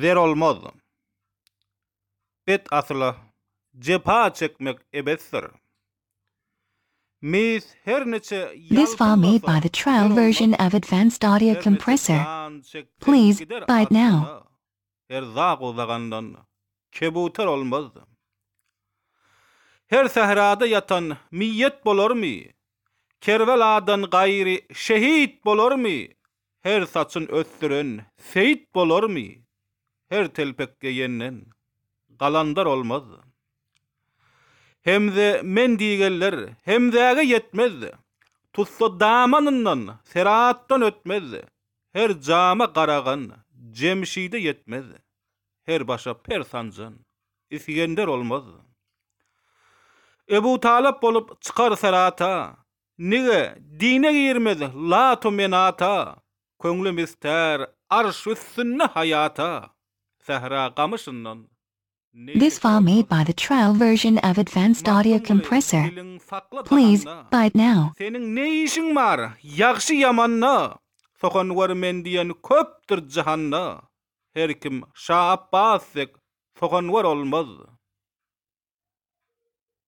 zer olmaz. Bet asla cepa çekmek ebesdir. Mis her neçe This file made by the trial version of Advanced Audio Compressor. Please buy it now. Her zaq uzagandan kebuter olmaz. Her sehrada yatan miyet bolor mi? Kervel adan gayri şehit bolor mi? Her saçın östüren seyit bolor mi? her telpekke yenen, galandar olmaz. Hem de men digeller, hem de yetmez. Tutsa damanından, serahattan ötmez. Her cama qaragan, cemşide yetmez. Her başa persancan, isgender olmaz. Ebu Talip bolup çıkar serata, Nige dine girmez latu menata, Könglüm ister arş üstünne hayata, This file made by the trial version of Advanced Audio Compressor. Please buy it now. Senin ne işin var? Yaxşı yamanna. Sokan var men diyen köptür cihanna. Her kim Şah Abbasek sokan var olmaz.